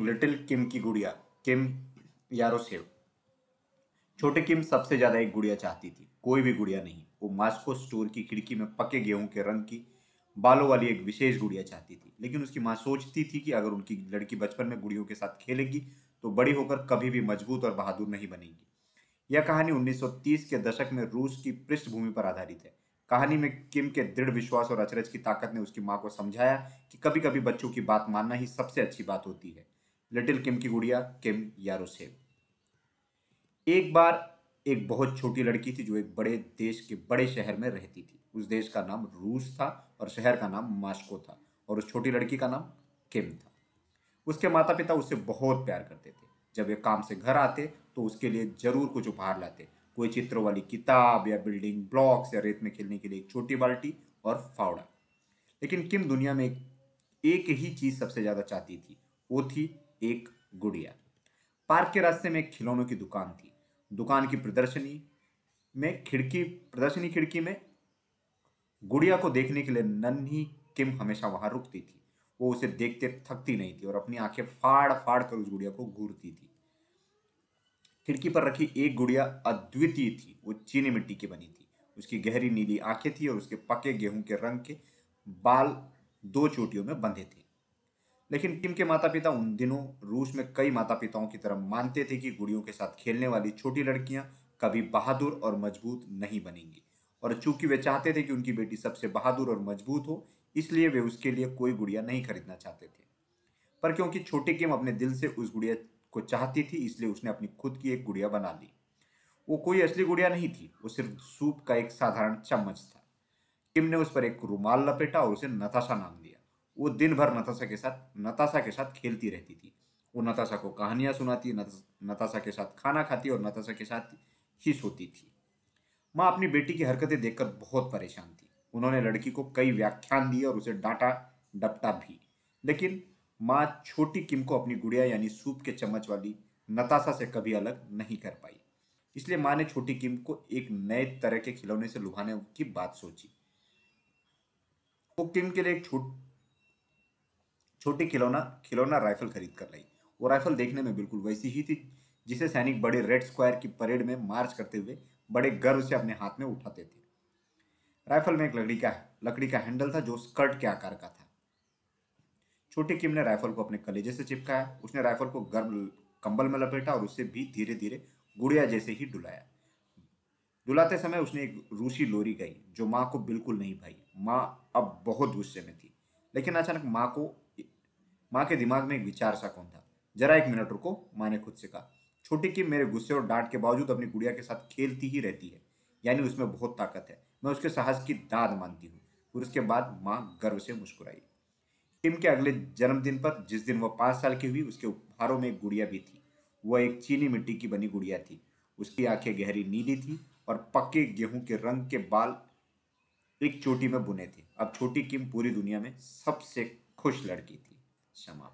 Little किम की गुड़िया, किम यारोसेव छोटे किम सबसे ज़्यादा एक गुड़िया चाहती थी, कोई भी गुड़िया नहीं। वो मास्को स्टोर की खिड़की में पके गेहूँ के रंग की, बालों वाली एक विशेष गुड़िया चाहती थी। लेकिन उसकी माँ सोचती थी कि अगर उनकी लड़की बचपन में गुड़ियों के साथ खेलेगी तो बड़ी होकर कभी भी मज़बूत और बहादुर नहीं बनेगी। यह कहानी 1930 के दशक में रूस की पृष्ठभूमि पर आधारित है। कहानी में किम के दृढ़ विश्वास और अचरज की ताकत ने उसकी माँ को समझाया कि कभी कभी बच्चों की बात मानना ही सबसे अच्छी बात होती है। लिटिल किम की गुड़िया, किम यारोसेव एक बार एक बहुत छोटी लड़की थी जो एक बड़े देश के बड़े शहर में रहती थी। उस देश का नाम रूस था और शहर का नाम मास्को था और उस छोटी लड़की का नाम किम था। उसके माता पिता उससे बहुत प्यार करते थे। जब वे काम से घर आते तो उसके लिए ज़रूर कुछ उपहार लाते। कोई चित्र वाली किताब या बिल्डिंग ब्लॉक्स या रेत में खेलने के लिए एक छोटी बाल्टी और फावड़ा। लेकिन किम दुनिया में एक ही चीज़ सबसे ज़्यादा चाहती थी, वो थी एक गुड़िया। पार्क के रास्ते में एक खिलौनों की दुकान थी। दुकान की प्रदर्शनी में, खिड़की, प्रदर्शनी खिड़की में गुड़िया को देखने के लिए नन्ही किम हमेशा वहाँ रुकती थी। वो उसे देखते थकती नहीं थी और अपनी आँखें फाड़ फाड़ कर उस गुड़िया को घूरती थी। खिड़की पर रखी एक गुड़िया अद्वितीय थी। वो चीनी मिट्टी की बनी थी। उसकी गहरी नीली आँखें थी और उसके पके गेहूँ के रंग के बाल दो चोटियों में बंधे थे। लेकिन किम के माता पिता उन दिनों रूस में कई माता पिताओं की तरह मानते थे कि गुड़ियों के साथ खेलने वाली छोटी लड़कियाँ कभी बहादुर और मज़बूत नहीं बनेंगी। और चूँकि वे चाहते थे कि उनकी बेटी सबसे बहादुर और मज़बूत हो, इसलिए वे उसके लिए कोई गुड़िया नहीं खरीदना चाहते थे। पर क्योंकि छोटी किम अपने दिल से उस गुड़िया को चाहती थी, इसलिए उसने अपनी खुद की एक गुड़िया बना ली। वो कोई असली गुड़िया नहीं थी, वो सिर्फ़ सूप का एक साधारण चम्मच था। किम ने उस पर एक रुमाल लपेटा और उसे नताशा नाम वो दिन भर नताशा के साथ, नताशा के साथ खेलती रहती थी। वो नताशा को कहानियाँ सुनाती, नताशा के साथ खाना खाती और नताशा के साथ ही सोती थी। माँ अपनी बेटी की हरकतें देखकर बहुत परेशान थी। उन्होंने लड़की को कई व्याख्यान दिए और उसे डांटा, डपटा भी। लेकिन माँ छोटी किम को अपनी गुड़िया यानी सूप के चम्मच वाली नताशा से कभी अलग नहीं कर पाई। इसलिए माँ ने छोटी किम को एक नए तरह के खिलौने से लुभाने की बात सोची। वो किम के लिए एक छोट छोटी खिलौना खिलौना राइफल खरीद कर लाई। वो राइफल देखने में बिल्कुल वैसी ही थी, जिसे सैनिक बड़े रेड स्क्वायर की परेड में मार्च करते हुए बड़े गर्व से अपने हाथ में उठाते थे। राइफल में एक लकड़ी का लकड़ी का हैंडल था जो स्कर्ट के आकार का था। छोटी किम ने राइफल को अपने कलेजे से चिपकाया, उसने राइफल को गर्म कंबल में लपेटा और उससे भी धीरे धीरे गुड़िया जैसे ही डुलाया। डुलाते समय उसने एक रूसी लोरी गई, जो माँ को बिल्कुल नहीं भाई। माँ अब बहुत गुस्से में थी, लेकिन अचानक माँ को माँ के दिमाग में एक विचार सा कौन था? जरा एक मिनट रुको, माँ ने खुद से कहा। छोटी किम मेरे गुस्से और डांट के बावजूद अपनी गुड़िया के साथ खेलती ही रहती है। यानी उसमें बहुत ताकत है। मैं उसके साहस की दाद मानती हूँ। फिर उसके बाद माँ गर्व से मुस्कुराई। टिम के अगले जन्मदिन पर जिस दिन वह पाँच साल की हुई, उसके उपहारों में एक गुड़िया भी थी। वह एक चीनी मिट्टी की बनी गुड़िया थी। उसकी आँखें गहरी नीली थी और पक्के गेहूँ के रंग के बाल एक चोटी में बुने थे। अब छोटी किम पूरी दुनिया में सबसे खुश लड़की थी। 想嘛